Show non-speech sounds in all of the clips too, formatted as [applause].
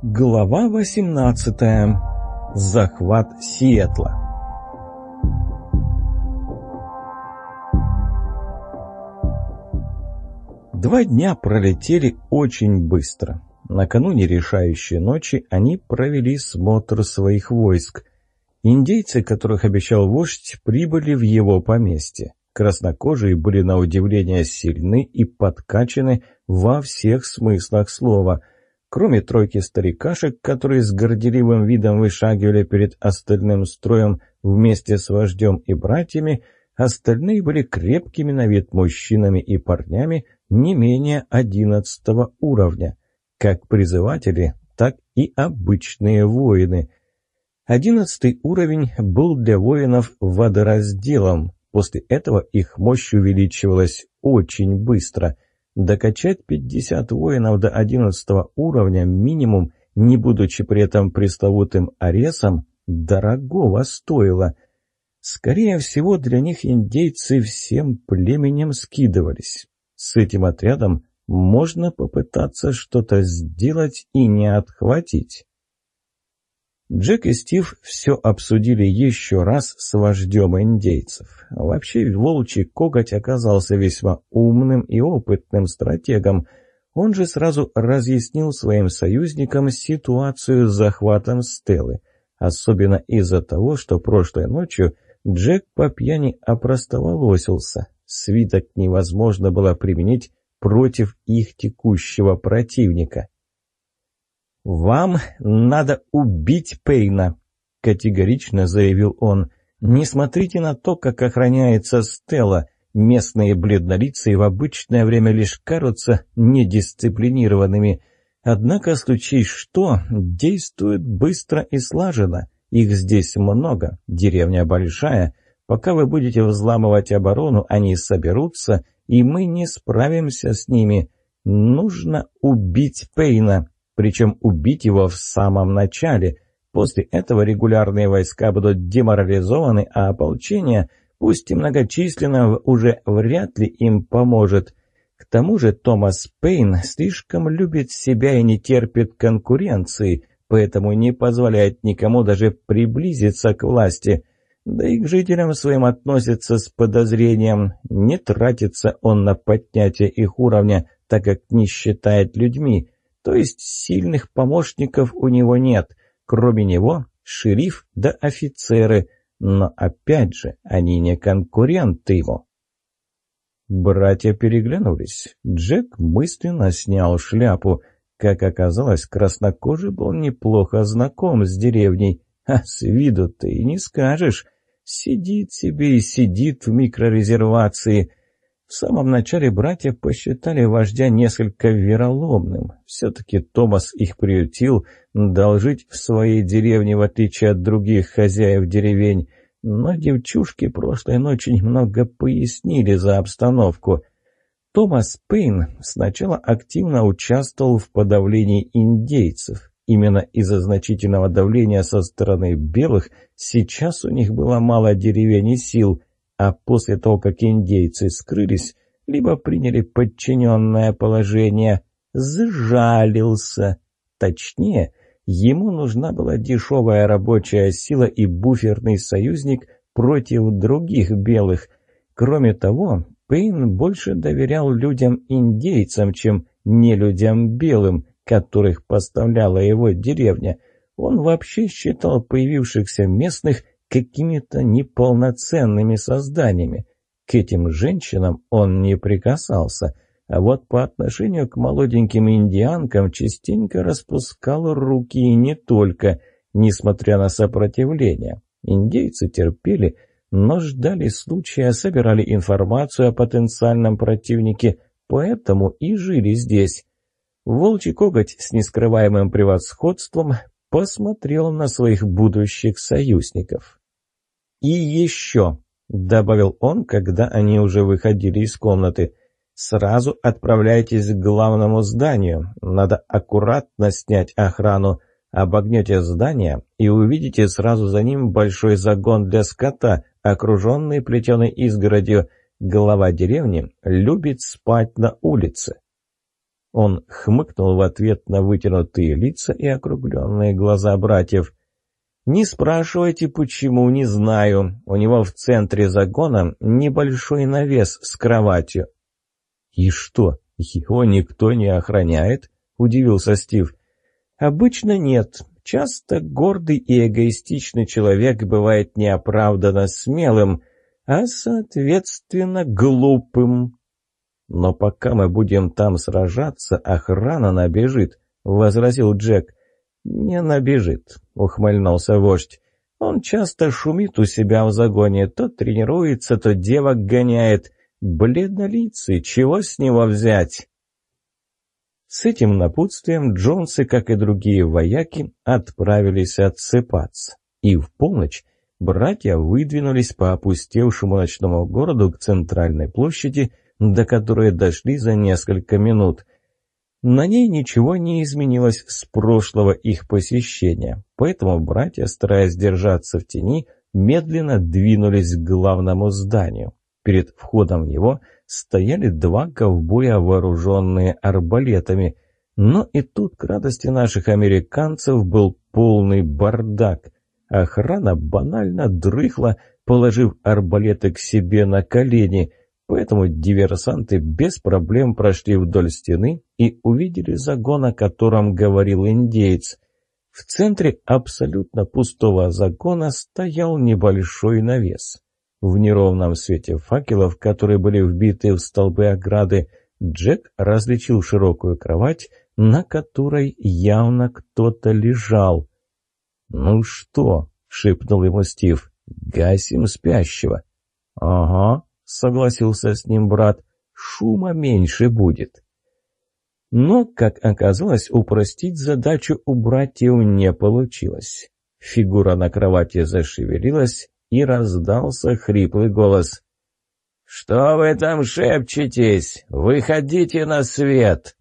Глава 18. Захват Сиэтла. Два дня пролетели очень быстро. Накануне решающей ночи они провели смотр своих войск. Индейцы, которых обещал вождь, прибыли в его поместье. Краснокожие были на удивление сильны и подкачаны во всех смыслах слова – Кроме тройки старикашек, которые с горделивым видом вышагивали перед остальным строем вместе с вождем и братьями, остальные были крепкими на вид мужчинами и парнями не менее одиннадцатого уровня, как призыватели, так и обычные воины. Одиннадцатый уровень был для воинов водоразделом, после этого их мощь увеличивалась очень быстро – Докачать 50 воинов до 11 уровня минимум, не будучи при этом пресловутым аресом, дорогого стоило. Скорее всего, для них индейцы всем племенем скидывались. С этим отрядом можно попытаться что-то сделать и не отхватить. Джек и Стив все обсудили еще раз с вождем индейцев. Вообще, волчий коготь оказался весьма умным и опытным стратегом. Он же сразу разъяснил своим союзникам ситуацию с захватом Стеллы. Особенно из-за того, что прошлой ночью Джек по пьяни опростоволосился. Свиток невозможно было применить против их текущего противника. «Вам надо убить Пейна», — категорично заявил он. «Не смотрите на то, как охраняется Стелла. Местные бледнолицые в обычное время лишь кажутся недисциплинированными. Однако, случись что, действуют быстро и слаженно. Их здесь много, деревня большая. Пока вы будете взламывать оборону, они соберутся, и мы не справимся с ними. Нужно убить Пейна, причем убить его в самом начале. После этого регулярные войска будут деморализованы, а ополчение, пусть и многочисленно, уже вряд ли им поможет. К тому же Томас Пейн слишком любит себя и не терпит конкуренции, поэтому не позволяет никому даже приблизиться к власти. Да и к жителям своим относится с подозрением. Не тратится он на поднятие их уровня, так как не считает людьми. То есть сильных помощников у него нет. Кроме него шериф да офицеры. Но опять же, они не конкуренты ему. Братья переглянулись. Джек мысленно снял шляпу. Как оказалось, краснокожий был неплохо знаком с деревней. А с виду ты и не скажешь. Сидит себе и сидит в микрорезервации. В самом начале братья посчитали вождя несколько вероломным. Все-таки Томас их приютил, дал жить в своей деревне, в отличие от других хозяев деревень. Но девчушки прошлой ночью немного пояснили за обстановку. Томас Пейн сначала активно участвовал в подавлении индейцев. Именно из-за значительного давления со стороны белых сейчас у них было мало деревень и сил – а после того, как индейцы скрылись, либо приняли подчиненное положение, сжалился. Точнее, ему нужна была дешевая рабочая сила и буферный союзник против других белых. Кроме того, Пейн больше доверял людям-индейцам, чем не людям белым, которых поставляла его деревня. Он вообще считал появившихся местных какими-то неполноценными созданиями. К этим женщинам он не прикасался, а вот по отношению к молоденьким индианкам частенько распускал руки и не только, несмотря на сопротивление. Индейцы терпели, но ждали случая, собирали информацию о потенциальном противнике, поэтому и жили здесь. Волчий коготь с нескрываемым превосходством посмотрел на своих будущих союзников. «И еще», — добавил он, когда они уже выходили из комнаты, — «сразу отправляйтесь к главному зданию. Надо аккуратно снять охрану. Обогнете здание и увидите сразу за ним большой загон для скота, окруженный плетеной изгородью. Глава деревни любит спать на улице». Он хмыкнул в ответ на вытянутые лица и округленные глаза братьев. «Не спрашивайте, почему, не знаю. У него в центре загона небольшой навес с кроватью». «И что, его никто не охраняет?» — удивился Стив. «Обычно нет. Часто гордый и эгоистичный человек бывает неоправданно смелым, а, соответственно, глупым. Но пока мы будем там сражаться, охрана набежит», — возразил Джек. «Не набежит», — ухмыльнулся вождь. «Он часто шумит у себя в загоне, то тренируется, то девок гоняет. Бледнолицый, чего с него взять?» С этим напутствием Джонсы, как и другие вояки, отправились отсыпаться. И в полночь братья выдвинулись по опустевшему ночному городу к центральной площади, до которой дошли за несколько минут – на ней ничего не изменилось с прошлого их посещения, поэтому братья, стараясь держаться в тени, медленно двинулись к главному зданию. Перед входом в него стояли два ковбоя, вооруженные арбалетами. Но и тут, к радости наших американцев, был полный бардак. Охрана банально дрыхла, положив арбалеты к себе на колени – Поэтому диверсанты без проблем прошли вдоль стены и увидели загон, о котором говорил индейец. В центре абсолютно пустого загона стоял небольшой навес. В неровном свете факелов, которые были вбиты в столбы ограды, Джек различил широкую кровать, на которой явно кто-то лежал. «Ну что?» — шепнул ему Стив. «Гасим спящего». «Ага», согласился с ним брат, шума меньше будет. Но, как оказалось, упростить задачу у братьев не получилось. Фигура на кровати зашевелилась, и раздался хриплый голос. «Что вы там шепчетесь? Выходите на свет!»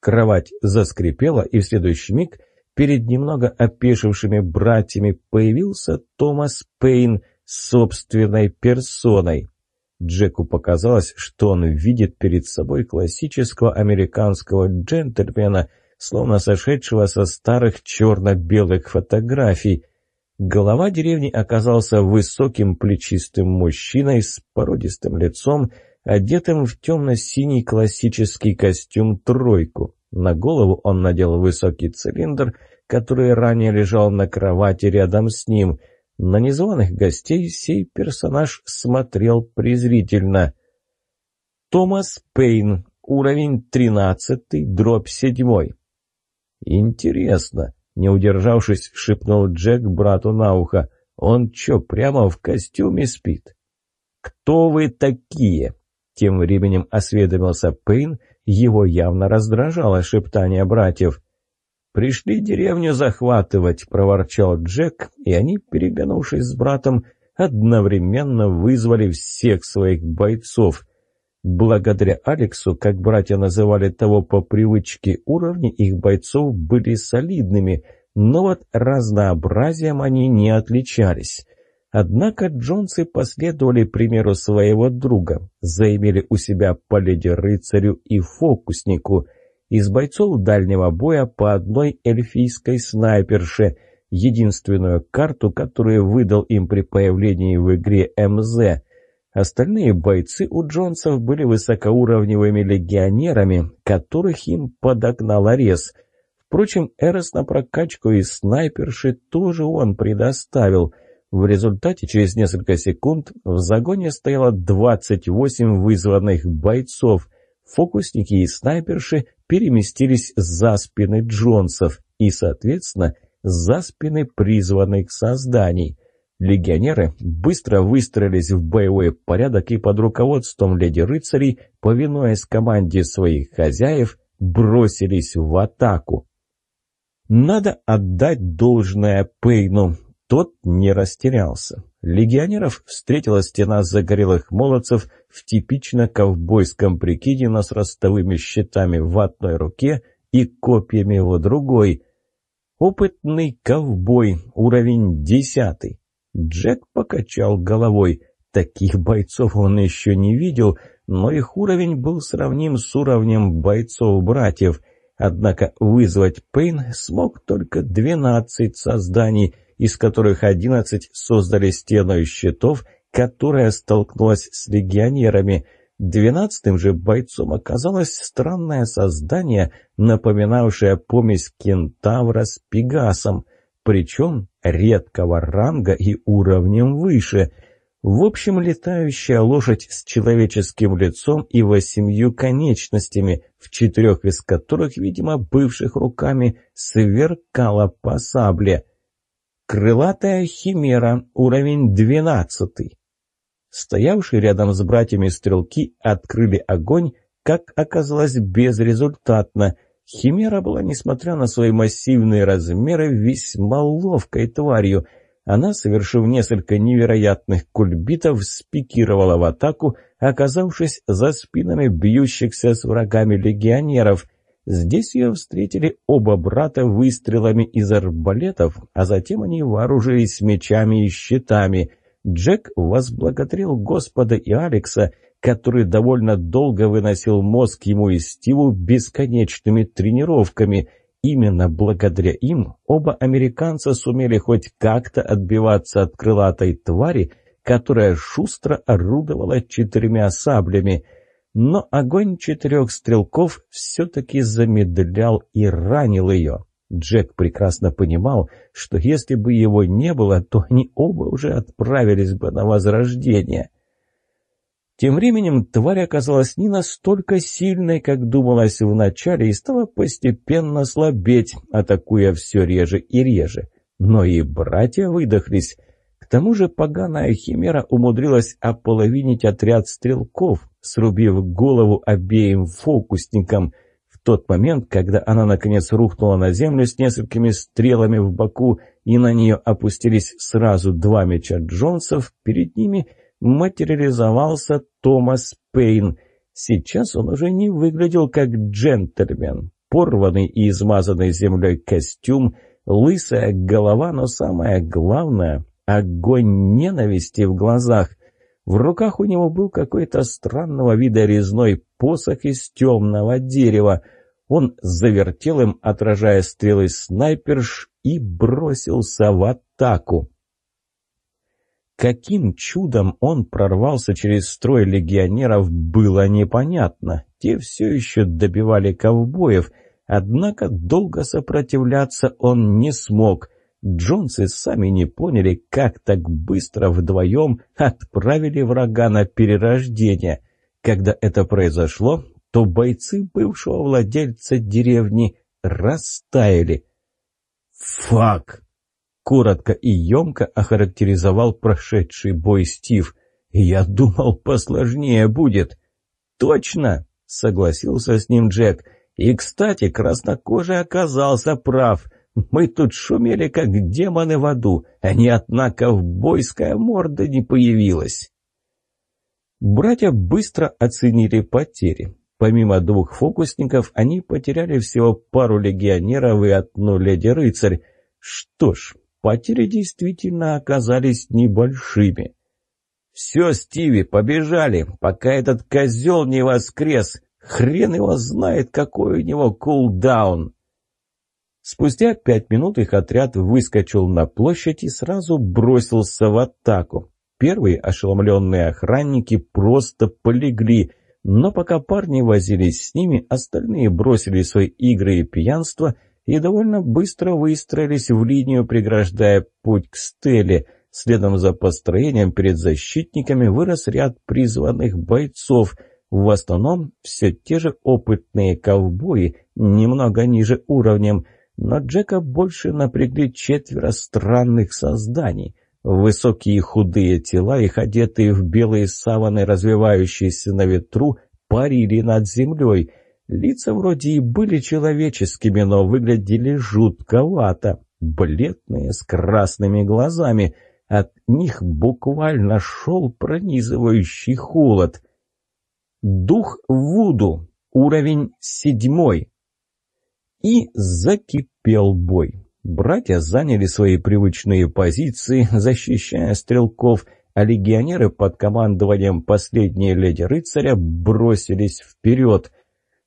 Кровать заскрипела, и в следующий миг перед немного опешившими братьями появился Томас Пейн — собственной персоной. Джеку показалось, что он видит перед собой классического американского джентльмена, словно сошедшего со старых черно-белых фотографий. Голова деревни оказался высоким плечистым мужчиной с породистым лицом, одетым в темно-синий классический костюм-тройку. На голову он надел высокий цилиндр, который ранее лежал на кровати рядом с ним – на незваных гостей сей персонаж смотрел презрительно. Томас Пейн, уровень тринадцатый, дробь седьмой. «Интересно», — не удержавшись, шепнул Джек брату на ухо. «Он чё, прямо в костюме спит?» «Кто вы такие?» Тем временем осведомился Пейн, его явно раздражало шептание братьев. «Пришли деревню захватывать», — проворчал Джек, и они, переглянувшись с братом, одновременно вызвали всех своих бойцов. Благодаря Алексу, как братья называли того по привычке, уровни их бойцов были солидными, но вот разнообразием они не отличались. Однако Джонсы последовали примеру своего друга, заимели у себя по леди-рыцарю и фокуснику — из бойцов дальнего боя по одной эльфийской снайперше, единственную карту, которую выдал им при появлении в игре МЗ. Остальные бойцы у Джонсов были высокоуровневыми легионерами, которых им подогнал Арес. Впрочем, Эрос на прокачку из снайперши тоже он предоставил. В результате через несколько секунд в загоне стояло 28 вызванных бойцов. Фокусники и снайперши переместились за спины Джонсов и, соответственно, за спины призванных созданий. Легионеры быстро выстроились в боевой порядок и под руководством леди-рыцарей, повинуясь команде своих хозяев, бросились в атаку. Надо отдать должное Пейну. Тот не растерялся. Легионеров встретила стена загорелых молодцев в типично ковбойском прикиде, но с ростовыми щитами в одной руке и копьями в другой. Опытный ковбой, уровень десятый. Джек покачал головой. Таких бойцов он еще не видел, но их уровень был сравним с уровнем бойцов-братьев. Однако вызвать Пейн смог только 12 созданий, из которых 11 создали стену из щитов, которая столкнулась с легионерами. Двенадцатым же бойцом оказалось странное создание, напоминавшее помесь кентавра с пегасом, причем редкого ранга и уровнем выше – в общем, летающая лошадь с человеческим лицом и восемью конечностями, в четырех из которых, видимо, бывших руками, сверкала по сабле. Крылатая химера, уровень двенадцатый. Стоявшие рядом с братьями стрелки открыли огонь, как оказалось, безрезультатно. Химера была, несмотря на свои массивные размеры, весьма ловкой тварью — она, совершив несколько невероятных кульбитов, спикировала в атаку, оказавшись за спинами бьющихся с врагами легионеров. Здесь ее встретили оба брата выстрелами из арбалетов, а затем они вооружились мечами и щитами. Джек возблагодарил Господа и Алекса, который довольно долго выносил мозг ему и Стиву бесконечными тренировками – Именно благодаря им оба американца сумели хоть как-то отбиваться от крылатой твари, которая шустро орудовала четырьмя саблями. Но огонь четырех стрелков все-таки замедлял и ранил ее. Джек прекрасно понимал, что если бы его не было, то они оба уже отправились бы на возрождение. Тем временем тварь оказалась не настолько сильной, как думалось вначале, и стала постепенно слабеть, атакуя все реже и реже. Но и братья выдохлись. К тому же поганая химера умудрилась ополовинить отряд стрелков, срубив голову обеим фокусникам. В тот момент, когда она наконец рухнула на землю с несколькими стрелами в боку, и на нее опустились сразу два меча Джонсов, перед ними – материализовался Томас Пейн. Сейчас он уже не выглядел как джентльмен. Порванный и измазанный землей костюм, лысая голова, но самое главное — огонь ненависти в глазах. В руках у него был какой-то странного вида резной посох из темного дерева. Он завертел им, отражая стрелы снайперш, и бросился в атаку. Каким чудом он прорвался через строй легионеров, было непонятно. Те все еще добивали ковбоев, однако долго сопротивляться он не смог. Джонсы сами не поняли, как так быстро вдвоем отправили врага на перерождение. Когда это произошло, то бойцы бывшего владельца деревни растаяли. «Фак!» Коротко и емко охарактеризовал прошедший бой Стив. «Я думал, посложнее будет». «Точно!» — согласился с ним Джек. «И, кстати, краснокожий оказался прав. Мы тут шумели, как демоны в аду, а ни одна ковбойская морда не появилась». Братья быстро оценили потери. Помимо двух фокусников, они потеряли всего пару легионеров и одну леди-рыцарь. Что ж, Потери действительно оказались небольшими. «Все, Стиви, побежали, пока этот козел не воскрес. Хрен его знает, какой у него кулдаун!» Спустя пять минут их отряд выскочил на площадь и сразу бросился в атаку. Первые ошеломленные охранники просто полегли, но пока парни возились с ними, остальные бросили свои игры и пьянство – и довольно быстро выстроились в линию, преграждая путь к стеле. Следом за построением перед защитниками вырос ряд призванных бойцов. В основном все те же опытные ковбои, немного ниже уровнем, но Джека больше напрягли четверо странных созданий. Высокие худые тела, их одетые в белые саваны, развивающиеся на ветру, парили над землей — Лица вроде и были человеческими, но выглядели жутковато. Бледные, с красными глазами. От них буквально шел пронизывающий холод. Дух Вуду. Уровень седьмой. И закипел бой. Братья заняли свои привычные позиции, [laughs] защищая стрелков, а легионеры под командованием последней леди-рыцаря бросились вперед.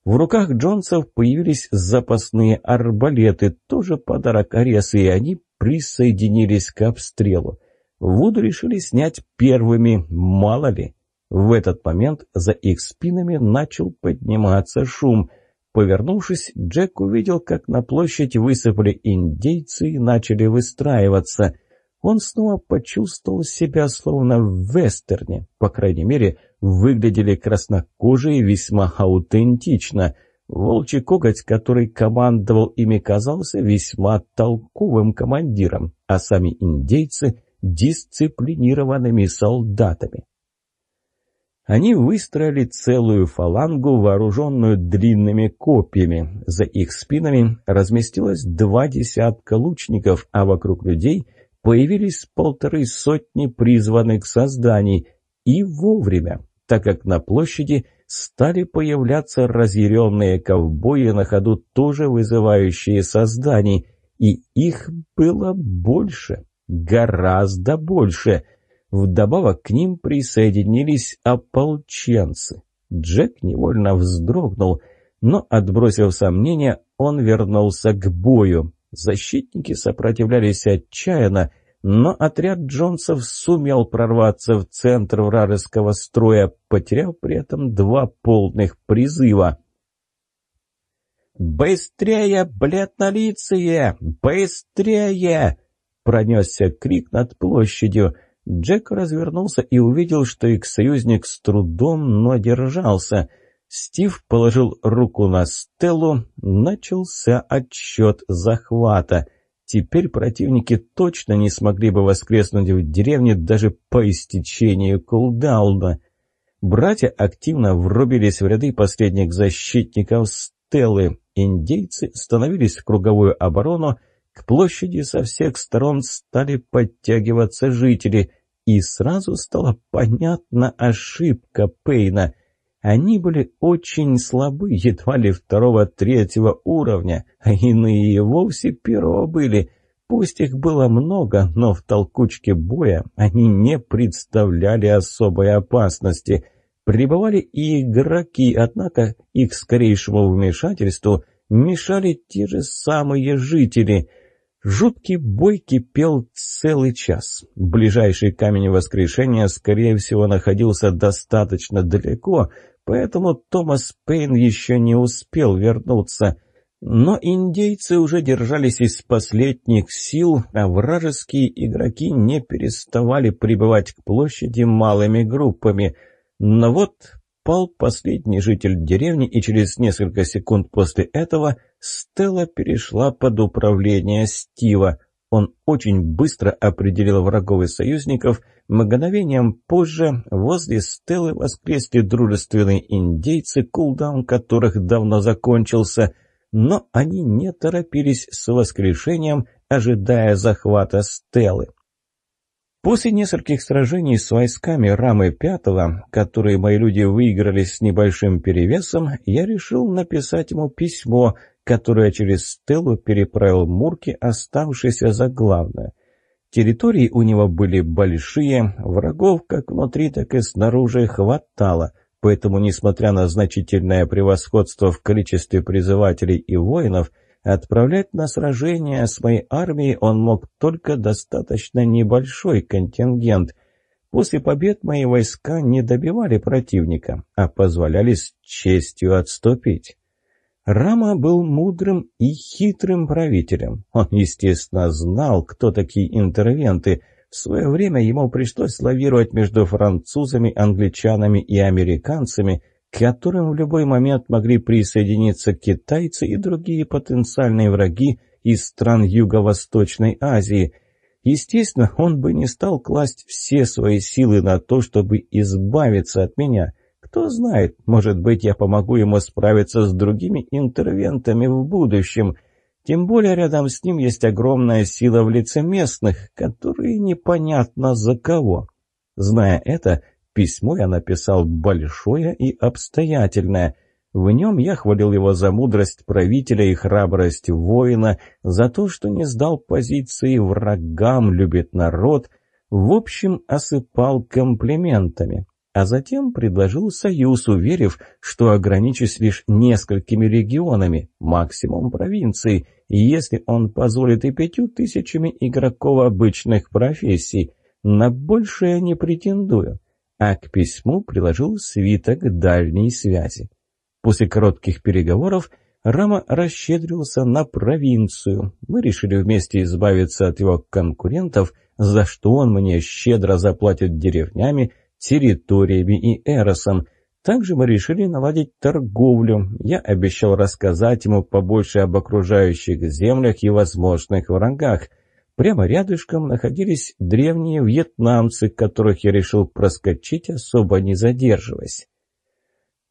В руках Джонсов появились запасные арбалеты, тоже подарок Аресы, и они присоединились к обстрелу. Вуду решили снять первыми, мало ли. В этот момент за их спинами начал подниматься шум. Повернувшись, Джек увидел, как на площадь высыпали индейцы и начали выстраиваться. Он снова почувствовал себя словно в вестерне. По крайней мере, выглядели краснокожие весьма аутентично. Волчий коготь, который командовал ими, казался весьма толковым командиром, а сами индейцы — дисциплинированными солдатами. Они выстроили целую фалангу, вооруженную длинными копьями. За их спинами разместилось два десятка лучников, а вокруг людей появились полторы сотни призванных созданий. И вовремя, так как на площади стали появляться разъяренные ковбои на ходу, тоже вызывающие созданий. И их было больше, гораздо больше — Вдобавок к ним присоединились ополченцы. Джек невольно вздрогнул, но, отбросив сомнения, он вернулся к бою. Защитники сопротивлялись отчаянно, но отряд Джонсов сумел прорваться в центр вражеского строя, потеряв при этом два полных призыва. «Быстрее, бледнолицые! Быстрее!» Пронесся крик над площадью — Джек развернулся и увидел, что их союзник с трудом, но держался. Стив положил руку на Стеллу, начался отсчет захвата. Теперь противники точно не смогли бы воскреснуть в деревне даже по истечению кулдауна. Братья активно врубились в ряды последних защитников Стеллы. Индейцы становились в круговую оборону, к площади со всех сторон стали подтягиваться жители, и сразу стала понятна ошибка Пейна. Они были очень слабы, едва ли второго-третьего уровня, а иные и вовсе первого были. Пусть их было много, но в толкучке боя они не представляли особой опасности. Прибывали и игроки, однако их скорейшему вмешательству мешали те же самые жители — Жуткий бой кипел целый час. Ближайший камень воскрешения, скорее всего, находился достаточно далеко, поэтому Томас Пейн еще не успел вернуться. Но индейцы уже держались из последних сил, а вражеские игроки не переставали прибывать к площади малыми группами. Но вот пал последний житель деревни, и через несколько секунд после этого Стелла перешла под управление Стива. Он очень быстро определил врагов и союзников. Мгновением позже возле Стеллы воскресли дружественные индейцы, кулдаун которых давно закончился, но они не торопились с воскрешением, ожидая захвата Стеллы. После нескольких сражений с войсками Рамы Пятого, которые мои люди выиграли с небольшим перевесом, я решил написать ему письмо, которое через Стеллу переправил Мурки, оставшийся за главное. Территории у него были большие, врагов как внутри, так и снаружи хватало, поэтому, несмотря на значительное превосходство в количестве призывателей и воинов – Отправлять на сражение с моей армией он мог только достаточно небольшой контингент. После побед мои войска не добивали противника, а позволяли с честью отступить. Рама был мудрым и хитрым правителем. Он, естественно, знал, кто такие интервенты. В свое время ему пришлось лавировать между французами, англичанами и американцами – к которым в любой момент могли присоединиться китайцы и другие потенциальные враги из стран Юго-Восточной Азии. Естественно, он бы не стал класть все свои силы на то, чтобы избавиться от меня. Кто знает, может быть, я помогу ему справиться с другими интервентами в будущем. Тем более рядом с ним есть огромная сила в лице местных, которые непонятно за кого. Зная это, Письмо я написал большое и обстоятельное. В нем я хвалил его за мудрость правителя и храбрость воина, за то, что не сдал позиции врагам, любит народ, В общем, осыпал комплиментами. А затем предложил союз, уверив, что ограничусь лишь несколькими регионами, максимум провинций, если он позволит и пятью тысячами игроков обычных профессий. На большее не претендую. А к письму приложил свиток дальней связи. После коротких переговоров Рама расщедрился на провинцию. Мы решили вместе избавиться от его конкурентов, за что он мне щедро заплатит деревнями, территориями и эросом. Также мы решили наладить торговлю. Я обещал рассказать ему побольше об окружающих землях и возможных врагах. Прямо рядышком находились древние вьетнамцы, которых я решил проскочить, особо не задерживаясь.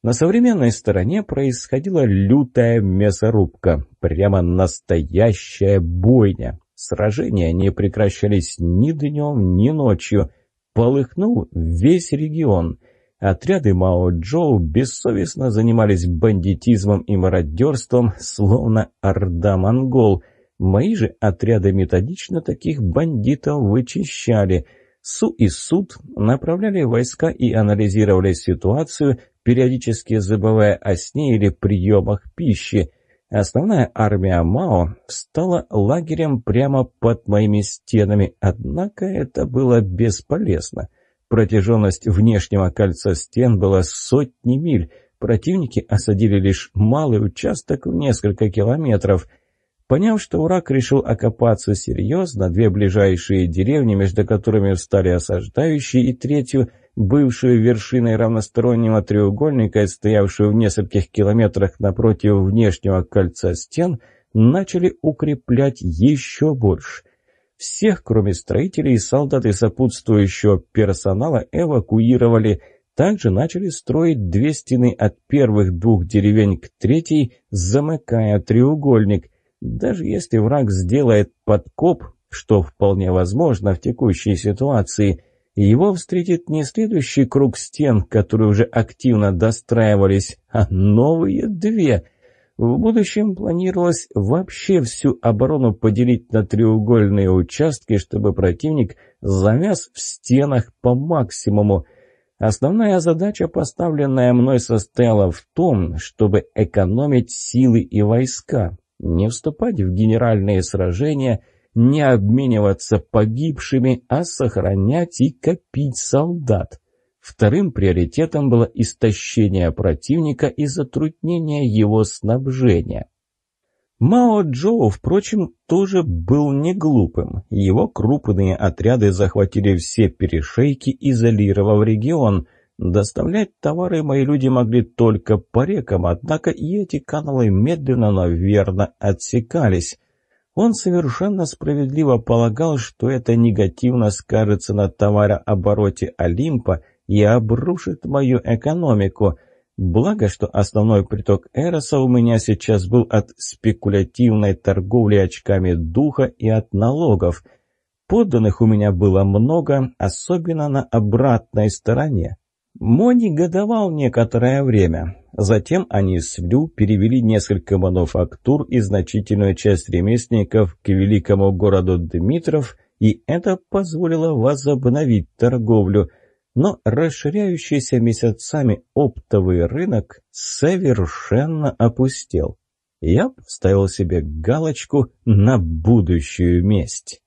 На современной стороне происходила лютая мясорубка, прямо настоящая бойня. Сражения не прекращались ни днем, ни ночью. Полыхнул весь регион. Отряды Мао Джоу бессовестно занимались бандитизмом и мародерством, словно орда монгол. Мои же отряды методично таких бандитов вычищали – Су и Суд направляли войска и анализировали ситуацию, периодически забывая о сне или приемах пищи. Основная армия Мао стала лагерем прямо под моими стенами, однако это было бесполезно. Протяженность внешнего кольца стен была сотни миль, противники осадили лишь малый участок в несколько километров – Поняв, что враг решил окопаться серьезно, две ближайшие деревни, между которыми встали осаждающие, и третью, бывшую вершиной равностороннего треугольника, стоявшую в нескольких километрах напротив внешнего кольца стен, начали укреплять еще больше. Всех, кроме строителей, солдат и сопутствующего персонала, эвакуировали. Также начали строить две стены от первых двух деревень к третьей, замыкая треугольник – даже если враг сделает подкоп, что вполне возможно в текущей ситуации, его встретит не следующий круг стен, которые уже активно достраивались, а новые две. В будущем планировалось вообще всю оборону поделить на треугольные участки, чтобы противник завяз в стенах по максимуму. Основная задача, поставленная мной, состояла в том, чтобы экономить силы и войска, не вступать в генеральные сражения, не обмениваться погибшими, а сохранять и копить солдат. Вторым приоритетом было истощение противника и затруднение его снабжения. Мао Джоу, впрочем, тоже был не глупым. Его крупные отряды захватили все перешейки, изолировав регион. Доставлять товары мои люди могли только по рекам, однако и эти каналы медленно, но верно отсекались. Он совершенно справедливо полагал, что это негативно скажется на товарообороте Олимпа и обрушит мою экономику. Благо, что основной приток Эроса у меня сейчас был от спекулятивной торговли очками духа и от налогов. Подданных у меня было много, особенно на обратной стороне. Мони годовал некоторое время. Затем они с Лю перевели несколько мануфактур и значительную часть ремесленников к великому городу Дмитров, и это позволило возобновить торговлю. Но расширяющийся месяцами оптовый рынок совершенно опустел. Я поставил себе галочку на будущую месть.